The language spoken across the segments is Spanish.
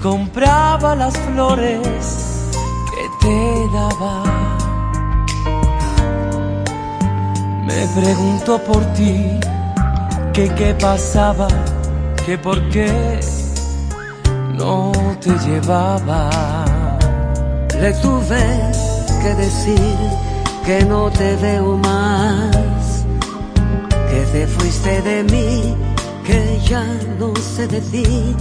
compraba las flores que te daba. Me pregunto por ti que qué pasaba, que por qué no te llevaba. Le tuve que decir que no te veo más, que te fuiste de mí, que ya no sé decir.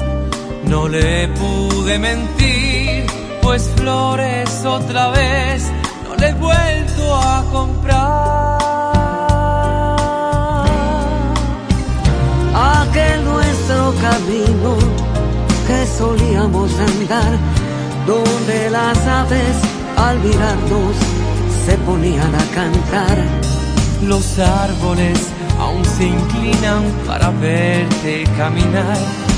No le pude mentir, pues flores otra vez no le he vuelto a comprar. Aquel nuestro camino que solíamos andar, donde las aves al mirarnos se ponían a cantar. Los árboles aún se inclinan para verte caminar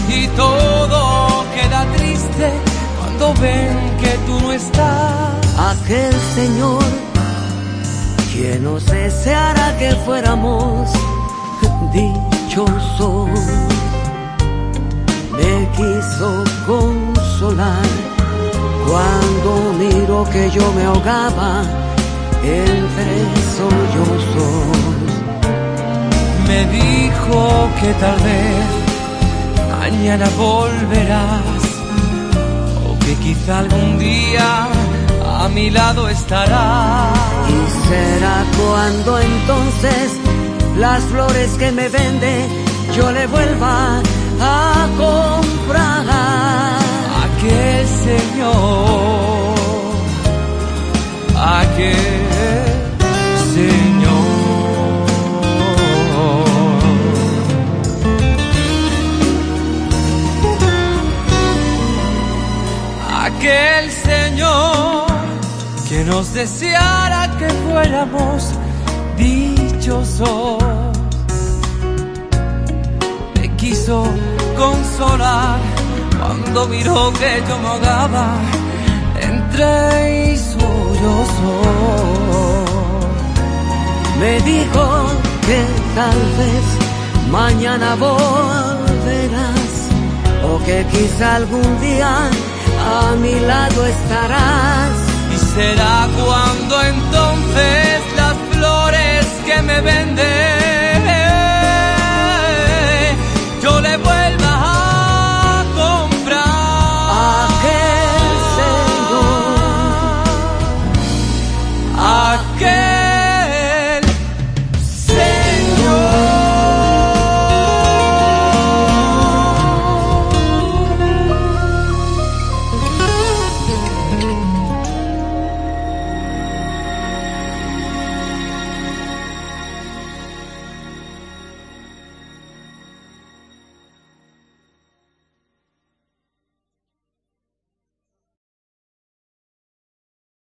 y todo queda triste cuando ven que tú no estás. Aquel Señor, quien nos deseara que fuéramos dichosos, me quiso consolar cuando miro que yo me ahogaba entre sollozos. Me dijo que tal vez mañana volverás o que quizá algún día a mi lado estarás. Y será cuando entonces las flores que me vende yo le vuelva Aquel Señor que nos deseara que fuéramos dichosos. Me quiso consolar cuando miró que yo me ahogaba entre sollozos. Me dijo que tal vez mañana volverás o que quizá algún día a mi lado estarás. Y será cuando entonces